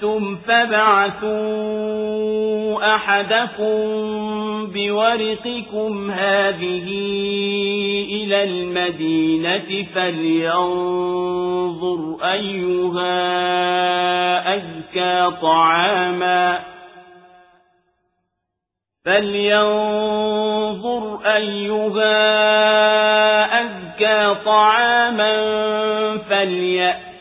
شئتم فابعثوا أحدكم بورقكم هذه إلى المدينة فلينظر أيها أزكى طعاما فلينظر أيها أزكى طعاما